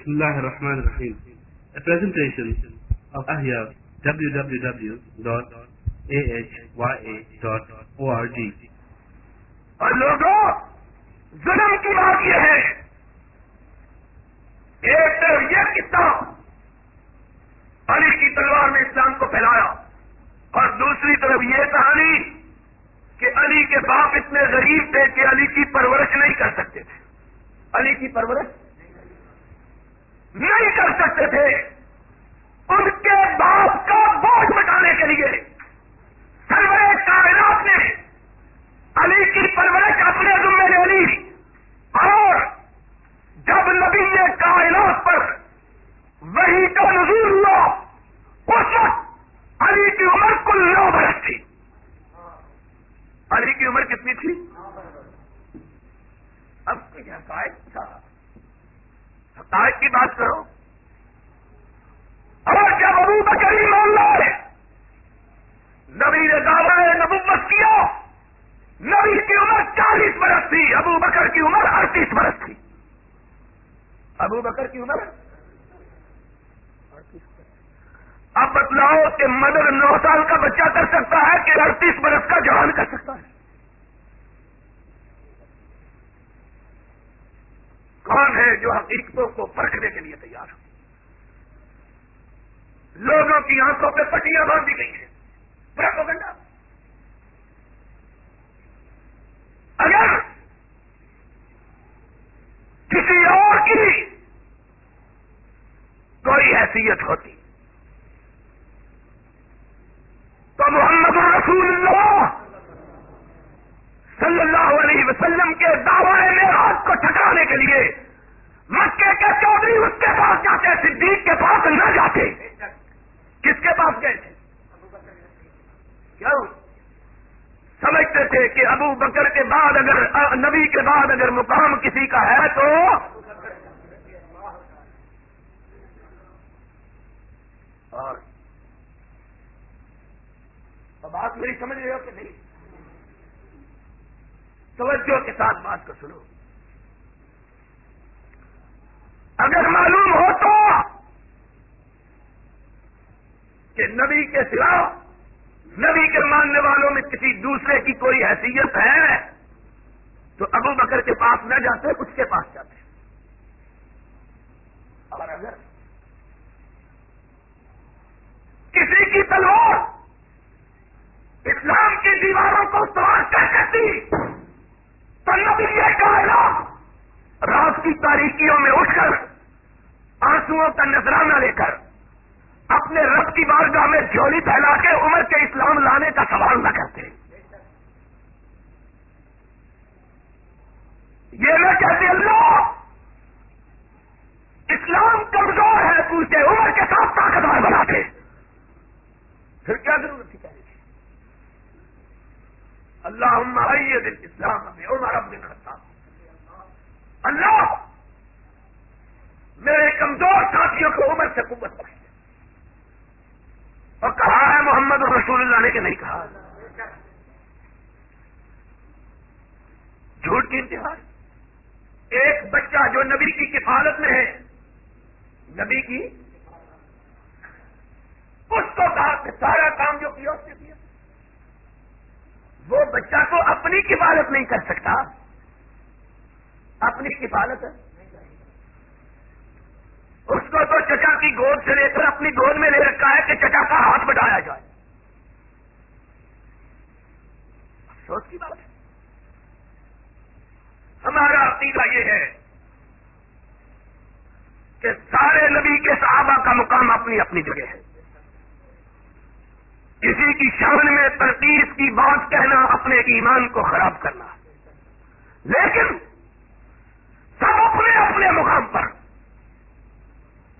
بسم الله الرحمن الرحيم A presentation of Ahya www.ahya.org اور لوگوں، ظلم کی بات یہ ہے ایک طرف یہ قصہ علی کی تلوار نے اسلام کو پھیلایا اور دوسری طرف یہ کہانی کہ علی کے باپ اتنے غریب تھے کہ علی کی پرورش نہیں کر سکتے تھے۔ علی کی پرورش نہیں کر سکتے تھے۔ ان کے باپ کا بوجھ بٹانے کے لیے سرور کائنات نے علی کی پرورش اپنے ذمے لے لی اور جب نبی کائنات پر وہی کا نظور ہوا اس وقت علی کی عمر کل نو برس تھی علی کی عمر کتنی تھی اب کچھ حقائق تھا حقائق کی بات کرو اور جب ابو بکری مان لائے نبی نے دعوی نبوت کیا نبی کی عمر چالیس برس تھی ابو بکر کی عمر اڑتیس برس تھی ابو بکر کی عمر اب بتلاؤ کہ مدر نو سال کا بچہ کر سکتا ہے کہ اڑتیس برس کا جوان کر سکتا ہے کون ہے جو حقیقتوں کو پرکھنے کے لیے تیار ہو مسلمانوں کی آنکھوں پہ پٹیاں باندھ دی گئی ہیں۔ پراپوگنڈا اگر کسی اور کی کوئی حیثیت ہوتی تو محمد رسول اللہ صلی اللہ علیہ وسلم کے دعوے میں آپ کو ٹھکرانے کے لیے مکے کے چودھری اس کے پاس جاتے صدیق کے پاس نہ جاتے کس کے پاس گئے تھے کیوں سمجھتے تھے کہ ابو بکر کے بعد اگر نبی کے بعد اگر مقام کسی کا ہے تو اور بات میری سمجھ رہے ہو کہ نہیں؟ توجہ کے ساتھ بات کو سنو۔ اگر معلوم ہو تو کہ نبی کے سوا نبی کے ماننے والوں میں کسی دوسرے کی کوئی حیثیت ہے، تو ابو بکر کے پاس نہ جاتے، اس کے پاس جاتے۔ اور اگر کسی کی تلوار اسلام کی دیواروں کو سوار کر کرتی تو نبی یہ رات کی تاریخیوں میں اٹھ کر آنسو کا نذرانہ لے کر، اپنے رب کی بارگاہ میں جھولی پھیلا کے عمر کے اسلام لانے کا سوال نہ کرتے۔ یہ نہ کہتے اللہ اسلام کمزور ہے پوچھتے عمر کے ساتھ طاقتور بناتے پھر کیا ضرورت تھی کہنے کی اللہ دل اسلام عمر اب دن خطاب. اللہ! میرے کمزور ساتھیوں کو عمر سے قوت بخش اور کہا ہے محمد رسول اللہ نے کہ نہیں کہا جھوٹ کی انتہا ایک بچہ جو نبی کی کفالت میں ہے، نبی کی اس کو کہا کہ سارا کام جو کیا اس نے کیا وہ بچہ کو اپنی کفالت نہیں کر سکتا۔ اپنی کفالت۔ اس کو تو چچا کی گود سے لے کر اپنی گود میں لے رکھا ہے کہ چچا کا ہاتھ بٹایا جائے۔ افسوس کی بات ہے۔ ہمارا عقیدہ یہ ہے کہ سارے نبی کے صحابہ کا مقام اپنی اپنی جگہ ہے۔ کسی کی شان میں ترکیب کی بات کہنا، اپنے ایمان کو خراب کرنا۔ لیکن سب اپنے اپنے مقام پر،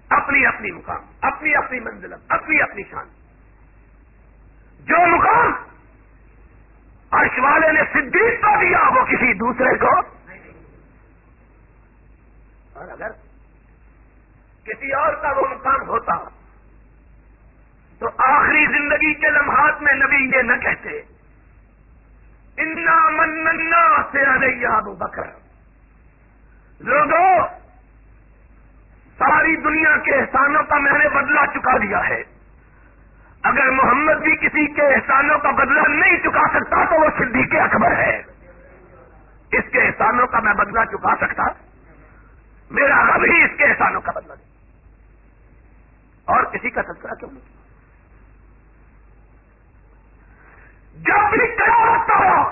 اپنی اپنی مقام، اپنی اپنی منزل اپنی اپنی شان۔ جو مقام عرش والے نے صدیق کو دیا، وہ کسی دوسرے کو اور اگر کسی اور کا وہ مقام ہوتا تو آخری زندگی کے لمحات میں نبی یہ نہ کہتے، انا مننا سے ابو بکر لوگوں، ساری دنیا کے احسانوں کا میں نے بدلہ چکا دیا ہے۔ اگر محمد بھی کسی کے احسانوں کا بدلہ نہیں چکا سکتا تو وہ صدیق اکبر ہے۔ اس کے احسانوں کا میں بدلہ چکا سکتا۔ میرا رب ہی اس کے احسانوں کا بدلہ دے۔ اور کسی کا تذکرہ کیوں نہیں؟ جب بھی ہوتا ہو۔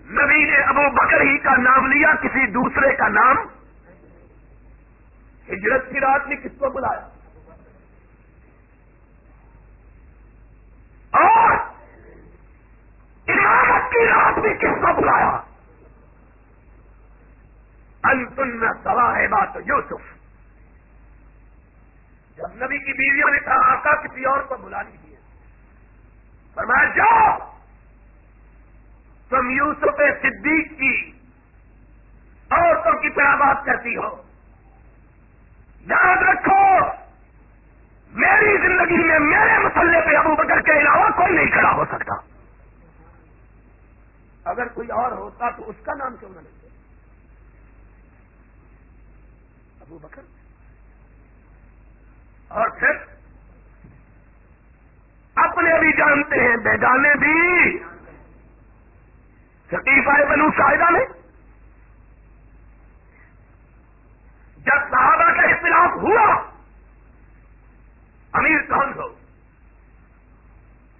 نبی نے ابو بکر ہی کا نام لیا، کسی دوسرے کا نام۔ ہجرت کی رات نے کس کو بلایا؟ اور امامت کی رات میں کس کو بلایا؟ انتن سوا ہے بات یوسف۔ جب نبی کی بیویوں نے کہا، آقا کسی اور کو بلا لیجیے فرمایا، جاؤ۔ تم یوسف صدیق کی عورتوں کی طرح بات کرتی ہو۔ یاد رکھو، میری زندگی میں میرے مسلے پہ ابو بکر کے علاوہ کوئی نہیں کھڑا ہو سکتا۔ اگر کوئی اور ہوتا تو اس کا نام کیوں نہ لیتے؟ ابو بکر۔ اور پھر جانتے ہیں بیگانے بھی۔ شکیفہ بنو شاہدہ میں جب صحابہ کا اختلاف ہوا، امیر کون ہو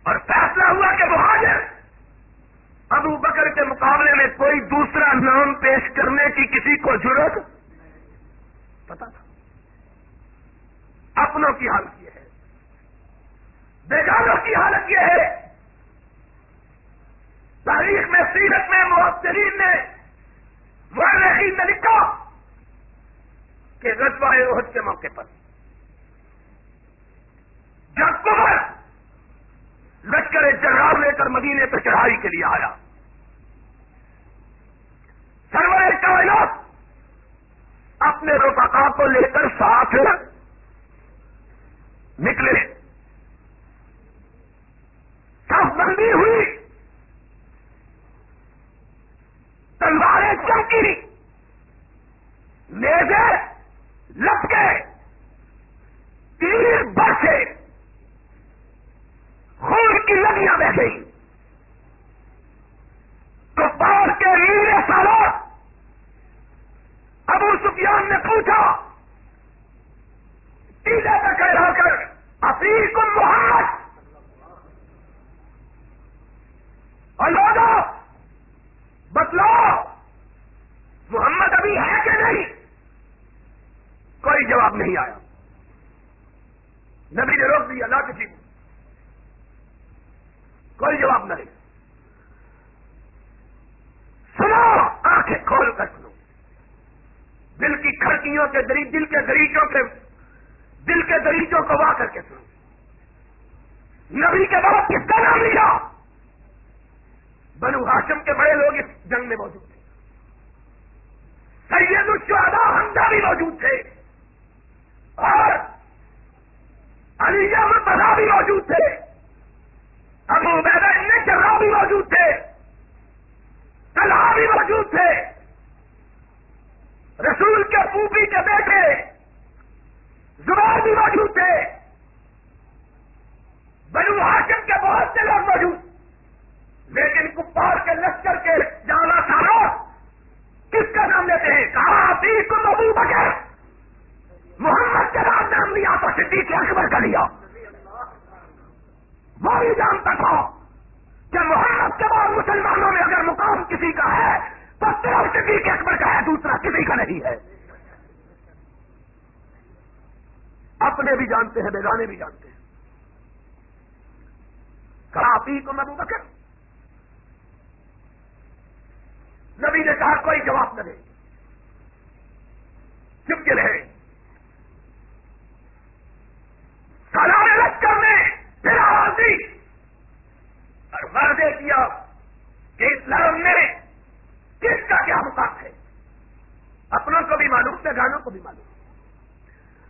اور فیصلہ ہوا کہ مہاجر ابو بکر کے مقابلے میں کوئی دوسرا نام پیش کرنے کی کسی کو ضرورت؟ پتا تھا۔ اپنوں کی حالت۔ بیگانوں کی حالت یہ ہے۔ تاریخ میں، سیرت میں محترین نے ورحی نے لکھا کہ رجبہ عہد کے موقع پر۔ جب کمر لشکر جنرال لے کر مدینے پہ چڑھائی کے لیے آیا، سرور کائنات اپنے روپا کو لے کر ساتھ نکلے۔ سب ہوئی۔ تلواریں چمکی میزے لپکے۔ تیر برسے۔ خون کی لگیاں بہ گئی تو پار کے نیلے سالوں ابو سفیان نے پوچھا ٹیلے پہ کر افیل کو محمد اور لوگوں بتلاؤ محمد ابھی ہے کہ نہیں کوئی جواب نہیں آیا نبی نے روک دیا اللہ کسی کوئی جواب نہیں سنو آنکھیں کھول کر سنو دل کی کھڑکیوں کے دل کے دریچوں کے دل کے دریچوں کو وا کر کے سنو نبی کے بعد کس کا نام لیا بنو ہاشم کے بڑے لوگ اس جنگ میں موجود تھے سید الشہداء حمزہ بھی موجود تھے اور علی احمد بھی موجود تھے ابو عبیدہ ابن چرا بھی موجود تھے طلحہ بھی موجود تھے رسول کے پوپی کے بیٹے زبان بھی موجود تھے بنو ہاشم کے بہت سے لوگ موجود لیکن کپار کے لشکر کے جانا سارو کس کا نام لیتے ہیں کہا آپ کو ابو بکر محمد کے بعد نام لیا تو صدیق اکبر کا لیا وہ بھی جانتا تھا کہ محمد کے بعد مسلمانوں میں اگر مقام کسی کا ہے تو صرف صدیق اکبر کا ہے دوسرا کسی کا نہیں ہے اپنے بھی جانتے ہیں بیگانے بھی جانتے ہیں کراپی بکر۔ نبی نے کہا، کوئی جواب نہ دے۔ چپ کے رہے۔ سالار لشکر نے پھر آواز دی۔ اور وعدے کیا کہ اسلام میں کس کا کیا مقام ہے؟ اپنوں کو بھی معلوم ہے گانوں کو بھی معلوم۔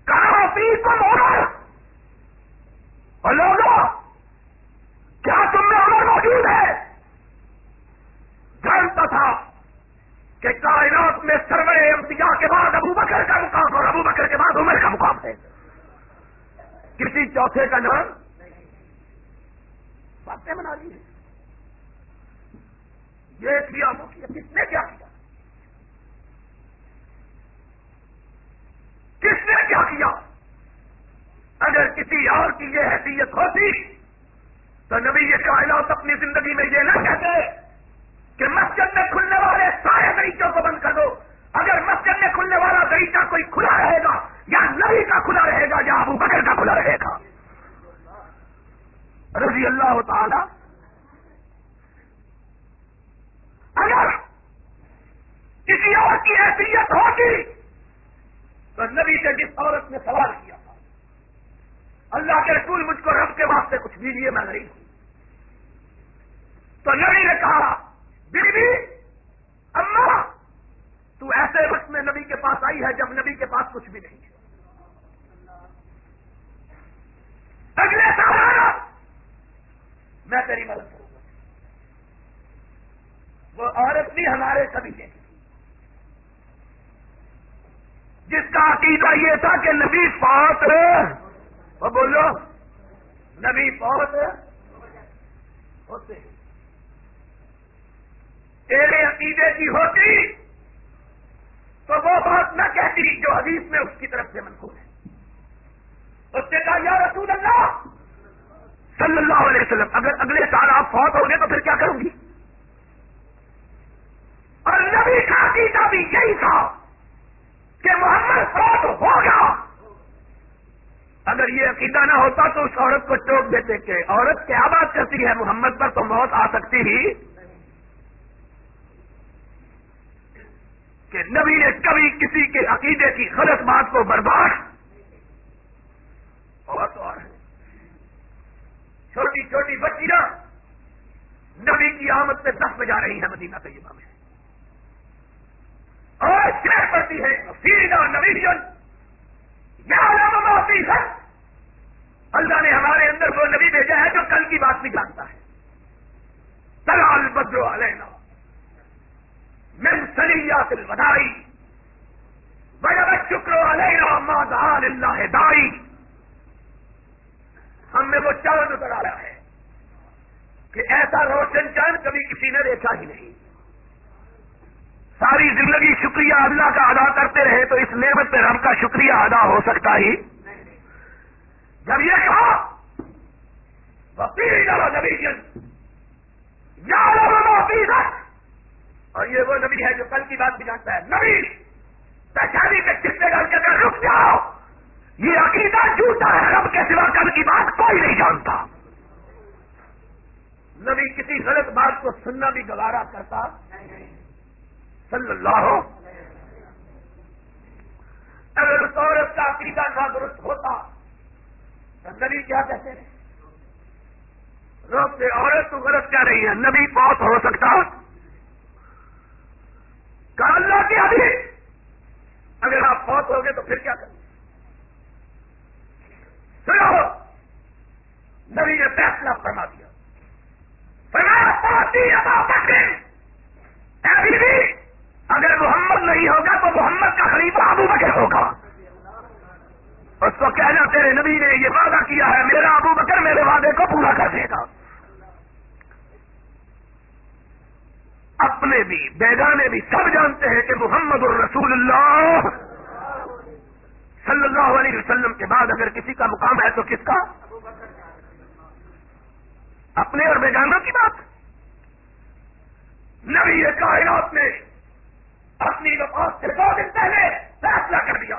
کہاں پی کو عمر اور لوگوں، کیا تم میں عمر موجود ہے۔ جانتا تھا کہ کائنات میں سروے امتیا کے بعد ابو بکر کا مقام اور ابو بکر کے بعد عمر کا مقام ہے۔ کسی چوتھے کا نام باتیں بنا لی ہے۔ یہ کیا کس نے کیا کیا؟ کس نے کیا کیا؟ اگر کسی اور کی یہ حیثیت ہوتی تو نبی یہ کائنات اپنی زندگی میں یہ نہ کہتے کہ مسجد میں کھلنے والے سارے دریچوں کو بند کر دو۔ اگر مسجد میں کھلنے والا دریچہ کوئی کھلا رہے گا، یا نبی کا کھلا رہے گا، یا ابو بکر کا کھلا رہے گا۔ رضی اللہ تعالی۔ اگر کسی اور کی حیثیت ہوگی تو نبی سے جس عورت نے سوال کیا اللہ کے رسول مجھ کو رب کے واسطے کچھ دیجیے میں نہیں ہوں۔ تو نبی نے کہا، بیوی اما تو ایسے وقت میں نبی کے پاس آئی ہے جب نبی کے پاس کچھ بھی نہیں ہے۔ اگلے سال میں تیری مدد کروں گا۔ وہ عورت بھی ہمارے سبھی دیکھی جس کا عقیدہ یہ تھا کہ نبی فوت وہ بولو، نبی فوت ہوتے ہیں۔ تیرے عقیدے کی ہوتی تو وہ بات نہ کہتی جو حدیث میں اس کی طرف سے منقول ہے۔ اس نے کہا، یا رسول اللہ! صلی اللہ علیہ وسلم، اگر اگلے سال آپ فوت ہو گئے تو پھر کیا کروں گی؟ اور نبی کا عقیدہ بھی یہی تھا کہ محمد فوت ہوگا اگر یہ عقیدہ نہ ہوتا تو اس عورت کو ٹوک دیتے کہ عورت کیا بات کرتی ہے؟ محمد پر تو موت آ سکتی ہی۔ کہ نبی نے کبھی کسی کے عقیدے کی غلط بات کو برباد بہت اور چھوٹی چھوٹی بچیاں نبی کی آمد سے دس بجا رہی ہیں مدینہ طیبہ میں۔ اور کیا کرتی ہے سیدھا نبی یا ہے اللہ نے ہمارے اندر وہ نبی بھیجا ہے جو کل کی بات بھی جانتا ہے۔ تلال بدرو علینا۔ من سلیات الودائی بڑا شکر علینا مادان اللہ دائی ہم نے وہ چاند اتر آیا ہے کہ ایسا روشن چاند کبھی کسی نے دیکھا ہی نہیں. ساری زندگی شکریہ اللہ کا ادا کرتے رہے تو اس نعمت پہ رب کا شکریہ ادا ہو سکتا ہی. جب یہ کہا نبی یا اور یہ وہ نبی ہے جو کل کی بات بھی جانتا ہے۔ نبی، پہچانی کے کتنے گھر کے اندر رک جاؤ۔ یہ عقیدہ جھوٹا ہے۔ رب کے سوا کل کی بات کوئی نہیں جانتا۔ نبی کسی غلط بات کو سننا بھی گوارا کرتا۔ صلی اللہ۔ ہو اگر اس عورت کا عقیدہ نہ درست ہوتا تو نبی کیا کہتے ہیں؟ روک سے عورت تو غلط کہہ رہی ہے۔ نبی بہت ہو سکتا۔ کہ اللہ کی ابھی اگر آپ بہت ہو گے تو پھر کیا کریں؟ سنو نبی نے فیصلہ فرما دیا۔ فرمایا پاتی بھی اگر محمد نہیں ہوگا تو محمد کا خلیفہ ابو بکر ہوگا۔ اس کو کہنا، تیرے نبی نے یہ وعدہ کیا ہے، میرا ابو بکر میرے وعدے کو پورا کر دے گا۔ اپنے بھی، بیگانے بھی سب جانتے ہیں کہ محمد الرسول اللہ۔ صلی اللہ علیہ وسلم کے بعد اگر کسی کا مقام ہے تو کس کا؟ اپنے اور بیگانوں کی بات۔ نبی کائنات میں اپنی وفات سے دو دن پہلے فیصلہ کر دیا۔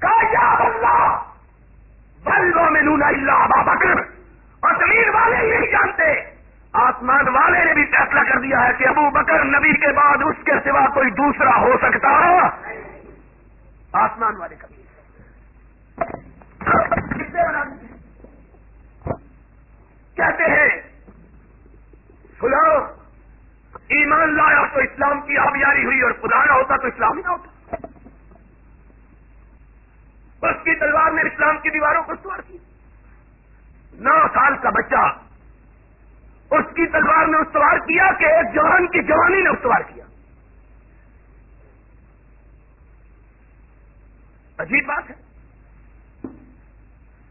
کہا، یا اللہ بلو میں نونا اللہ بابا کر اور زمین والے ہی نہیں جانتے آسمان والے نے بھی فیصلہ کر دیا ہے کہ ابو بکر نبی کے بعد اس کے سوا کوئی دوسرا ہو سکتا۔ آسمان والے کبھی کہتے ہیں سنو ایمان لایا تو اسلام کی آبیاری ہوئی اور خدا نہ ہوتا تو اسلام ہی نہ ہوتا۔ اس کی تلوار نے اسلام کی دیواروں کو استوار کی نو سال کا بچہ اس کی تلوار نے استوار کیا کہ ایک جوان کی جوانی نے استوار کیا؟ عجیب بات ہے۔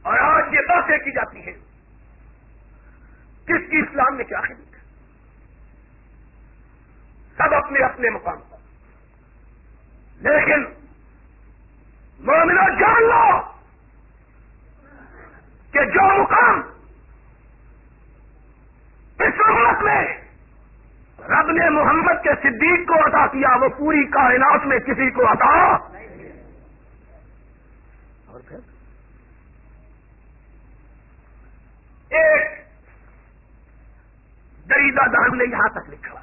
اور آج یہ باتیں کی جاتی ہیں کس کی اسلام میں کیا خدمت ہے؟ سب اپنے اپنے مقام پر۔ لیکن مومنو جان لو کہ جو مقام اس امت میں رب نے محمد کے صدیق کو عطا کیا، وہ پوری کائنات میں کسی کو عطا اور پھر ایک دریدہ دان نے یہاں تک لکھا،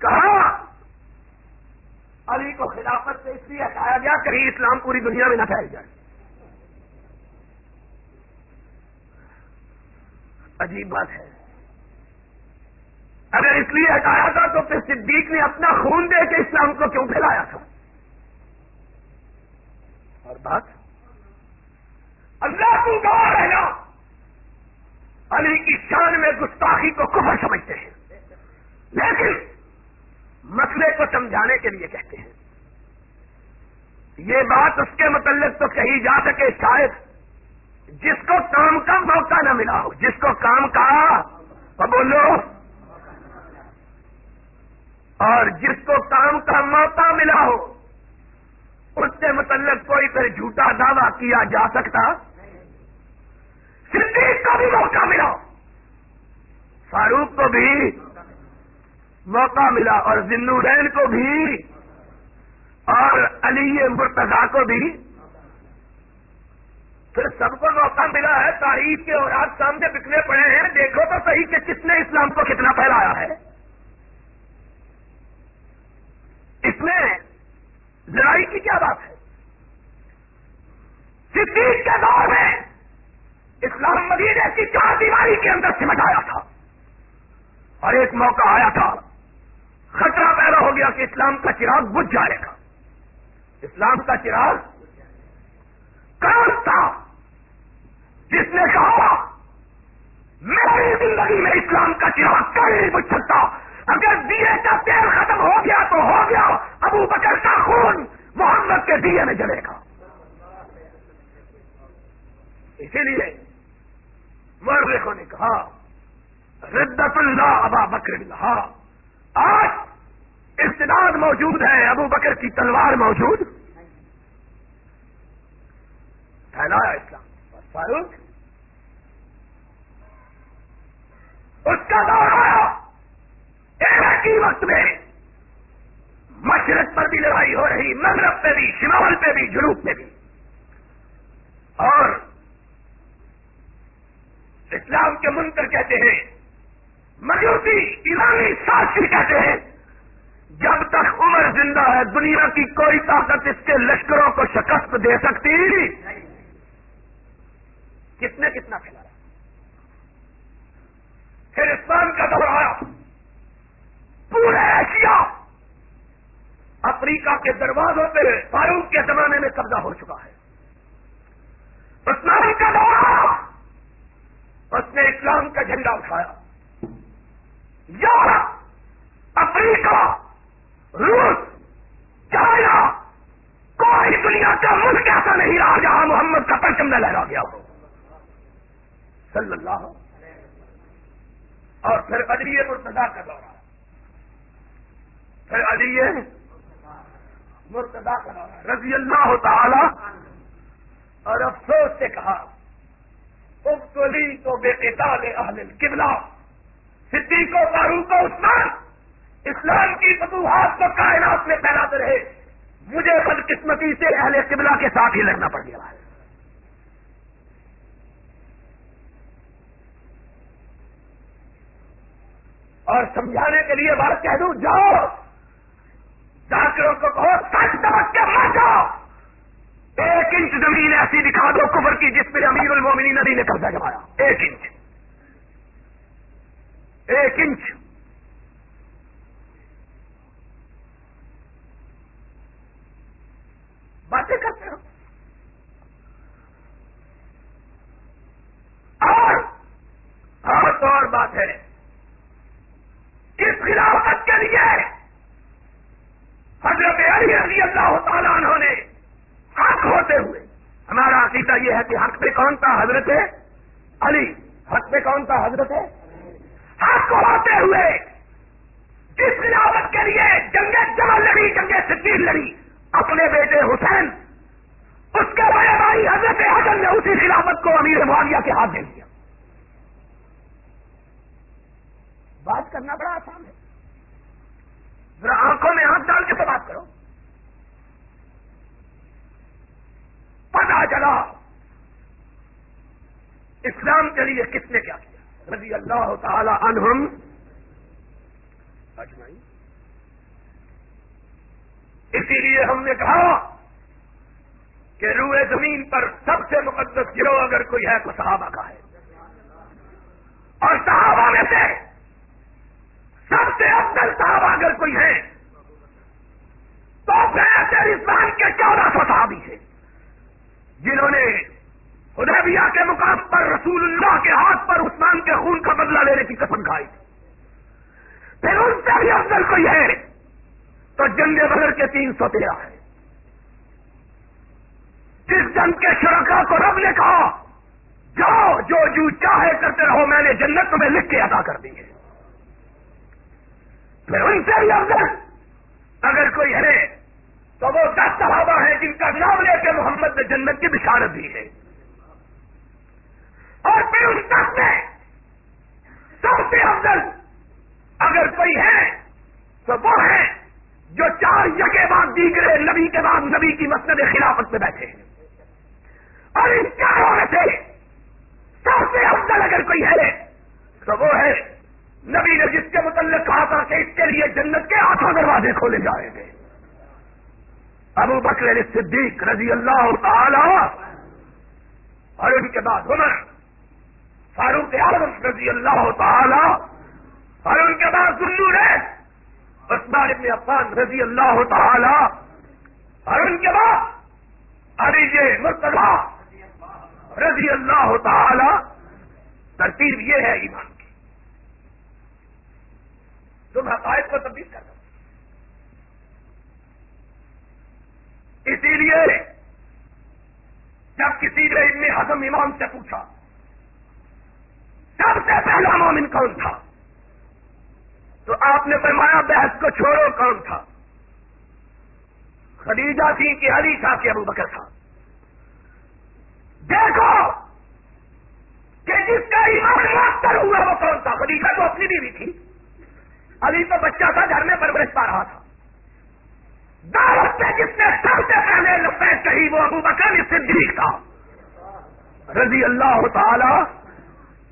کہا، علی کو خلافت سے اس لیے ہٹایا گیا کہیں اسلام پوری دنیا میں نہ پھیل جائے۔ عجیب بات ہے۔ اگر اس لیے ہٹایا تھا تو پھر صدیق نے اپنا خون دے کے اسلام کو کیوں پھیلایا تھا؟ اور بات، اللہ کو گواہ رہنا علی کی شان میں گستاخی کو کفر سمجھتے ہیں۔ لیکن مسئلے کو سمجھانے کے لیے کہتے ہیں۔ یہ بات اس کے متعلق تو کہی جا سکے شاید جس کو کام کا موقع نہ ملا ہو، جس کو کام کا بولو۔ اور جس کو کام کا موقع ملا ہو، اس سے متعلق کوئی پھر جھوٹا دعویٰ کیا جا سکتا؟ صدیق کا بھی موقع ملا۔ فاروق کو بھی موقع ملا اور زنورین کو بھی اور علی مرتضا کو بھی۔ پھر سب کو موقع ملا ہے تاریخ کے اور آج سامنے بکنے پڑے ہیں۔ دیکھو تو صحیح کہ کس نے اسلام کو کتنا پھیلایا ہے۔ اس میں لڑائی کی کیا بات ہے؟ صدیق کے دور میں اسلام مدینے کی چار دیواری کے اندر سمٹ آیا تھا۔ اور ایک موقع آیا تھا۔ خطرہ پیدا ہو گیا کہ اسلام کا چراغ بجھ جائے گا۔ اسلام کا چراغ کون تھا جس نے کہا، میری زندگی میں اسلام کا چراغ کہیں نہیں بجھ سکتا اگر دیے کا تیل ختم ہو گیا تو ہو گیا۔ ابو بکر کا خون محمد کے دیے میں جلے گا۔ اسی لیے مرخوں نے کہا، ردت اللہ ابا بکر اللہ آج استداد موجود ہے، ابو بکر کی تلوار موجود۔ پھیلایا اسلام۔ فاروق، اس کا دور آیا۔ ایک ہی وقت میں مشرق پر بھی لڑائی ہو رہی، مغرب پہ بھی، شمال پہ بھی، جنوب پہ بھی۔ اور اسلام کے منتر کہتے ہیں، مجوسی، ایرانی ساشی کہتے ہیں، جب تک عمر زندہ ہے، دنیا کی کوئی طاقت اس کے لشکروں کو شکست دے سکتی۔ کتنے کتنا کھلا پھر اسلام کا دور آیا۔ پورے ایشیا افریقہ کے دروازوں پہ فاروق کے زمانے میں قبضہ ہو چکا ہے۔ اسلام کا دور آیا۔ اس نے اسلام کا جھنڈا اٹھایا۔ یورپ، افریقہ، روس، چائنا، کوئی دنیا کا ملک ایسا نہیں رہا جہاں محمد کا پرچم نہ لہرا گیا ہو۔ صلی اللہ اور پھر ادریے مرتدا کا دورہ۔ پھر ادریے مرتدا کا دورہ۔ رضی اللہ تعالی اور افسوس سے کہا ابتلی تو بے قتال اہل قبلہ صدیق و فاروق و عثمان، اسلام کی فتوحات کو کائنات میں پھیلاتے رہے، مجھے بدقسمتی سے اہل قبلہ کے ساتھ ہی لڑنا پڑ گیا ہے۔ اور سمجھانے کے لیے بات کہہ دوں، جاؤ۔ ڈاکٹروں کو کہو، سچ دمک کے مر جاؤ ایک انچ زمین ایسی دکھا دو کفر کی جس پہ امیر المومنی ندی نے قبضہ جمایا ایک انچ ایک انچ باتیں کرتے ہو اور اور بات ہے اس خلافت کے لیے حضرت علی رضی اللہ تعالیٰ انہوں نے حق ہوتے ہوئے ہمارا عقیدہ یہ ہے کہ حق پہ کون تھا حضرت علی حق پہ کون تھا حضرت حق کو ہوتے ہوئے جس خلافت کے لیے جنگ جمل لڑی جنگ صدیق لڑی اپنے بیٹے حسین اس کے بڑے بھائی حضرت حسن نے اسی خلافت کو امیر معاویہ کے ہاتھ دے دیا بات کرنا بڑا آسان ہے۔ ذرا آنکھوں میں ہاتھ ڈال کے تو بات کرو۔ پتا چلا۔ اسلام کے لیے کس نے کیا کیا؟ رضی اللہ تعالی عنہم۔ اجمائی اسی لیے ہم نے کہا کہ روئے زمین پر سب سے مقدس گروہ اگر کوئی ہے تو صحابہ کا ہے۔ اور صحابہ میں سے سب سے افضل صاحب اگر کوئی ہے تو پھر اسلام کے چودہ سو صحابی ہیں، جنہوں نے حدیبیہ کے مقام پر رسول اللہ کے ہاتھ پر عثمان کے خون کا بدلہ لینے کی قسم کھائی پھر ان سے بھی افضل کوئی ہے، تو جنگ بدر کے تین سو تیرہ ہے جس جنگ کے شرکا کو رب نے کہا، جاؤ جو جو چاہے کرتے رہو، میں نے جنت تمہیں لکھ کے ادا کر دی ہے۔ پھر ان سے بھی افضل اگر کوئی ہے تو وہ دس صحابہ ہیں جن کا نام لے کے محمد نے جنت کی بشارت دی ہے۔ اور پھر اس دس میں سب سے افضل اگر کوئی ہے تو وہ ہے جو چار یقے بعد دیگرے نبی کے بعد نبی کی مسند خلافت میں بیٹھے ہیں۔ اور ان چاروں میں سے سب سے افضل اگر کوئی ہے تو وہ ہے نبی نے کے متعلق کہا تھا کہ اس کے لیے جنت کے آٹھوں دروازے کھولے جائیں گے۔ ابو بکر صدیق رضی اللہ تعالی، اور ان کے بعد عمر، فاروق اعظم رضی اللہ تعالی، اور ان کے بعد ظلم ہے عثمان ابن عفان رضی اللہ تعالی، اور ان کے بعد علی مرتبہ رضی اللہ تعالی۔ ترتیب یہ ہے ایمان۔ تم حقائق کو تبدیل کر دو اسی لیے جب کسی نے ابن حضم امام سے پوچھا، سب سے پہلا مومن کون تھا؟ تو آپ نے فرمایا، بحث کو چھوڑو، کون تھا؟ خدیجہ تھی کہ علی تھا کہ ابو بکر تھا۔ دیکھو کہ جس کا ایمان ماسٹر ہوا وہ کون تھا؟ خدیجہ تو اپنی بیوی تھی۔ ابھی تو بچہ تھا گھر میں پرورش پا رہا تھا۔ دعوت جس نے سب سے پہلے لفیز کہی وہ ابو بکر صدیق تھا۔ رضی اللہ تعالی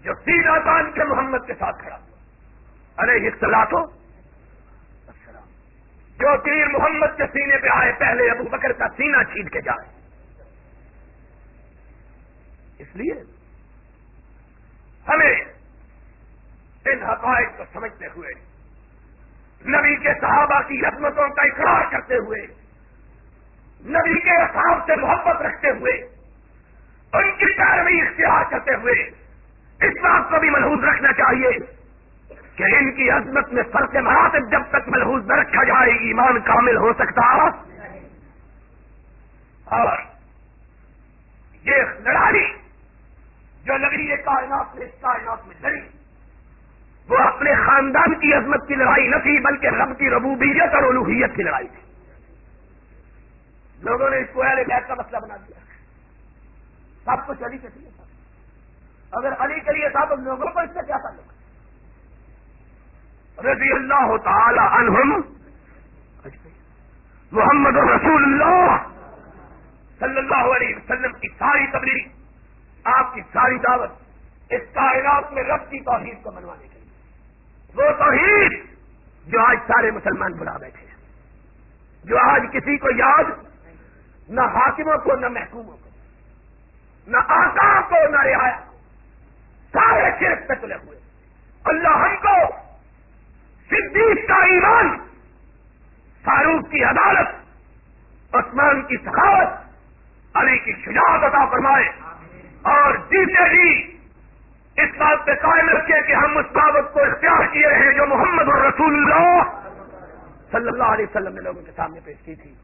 جو تین آسان کے محمد کے ساتھ کھڑا۔ ارے اصطلاح تو جو تیر محمد کے سینے پہ آئے پہلے ابو بکر کا سینہ چھینٹ کے جائے۔ اس لیے ہمیں ان حقائق کو سمجھتے ہوئے نبی کے صحابہ کی عظمتوں کا اقرار کرتے ہوئے، نبی کے اصحاب سے محبت رکھتے ہوئے، ان کی پیروی اختیار کرتے ہوئے اس بات کو بھی محوظ رکھنا چاہیے کہ ان کی عظمت میں فرق مراتب جب تک محوظ نہ رکھا جائے، ایمان کامل ہو سکتا۔ اور یہ لڑائی جو لگی ہے کائنات میں، اس کائنات میں لڑی۔ وہ اپنے خاندان کی عظمت کی لڑائی نہ تھی، بلکہ رب کی ربوبیت اور الوحیت کی لڑائی تھی۔ لوگوں نے اس کو اہل بیت کا مسئلہ بنا دیا۔ سب کچھ علی کے لیے تھا۔ اگر علی کے لیے تھا تو لوگوں کو اس سے کیا تعلق؟ رضی اللہ تعالی عنہم محمد رسول اللہ صلی اللہ علیہ وسلم کی ساری تبلیغ، آپ کی ساری دعوت، اس کائنات میں رب کی توحید کو منوانے کے وہ توحید جو آج سارے مسلمان بلا بیٹھے ہیں۔ جو آج کسی کو یاد نہ حاکموں کو، نہ محکوموں کو، نہ آقا کو، نہ رعایا سارے صرف پہ تلے ہوئے۔ اللہ ہم کو صدیق کا ایمان، فاروق کی عدالت، عثمان کی سخاوت، علی کی شجاعت عطا فرمائے۔ اور جیتے جی اس بات پہ قائم رکھے کہ ہم اس دعوت کو اختیار کیے ہیں جو محمد الرسول اللہ صلی اللہ علیہ وسلم نے لوگوں کے سامنے پیش کی تھی۔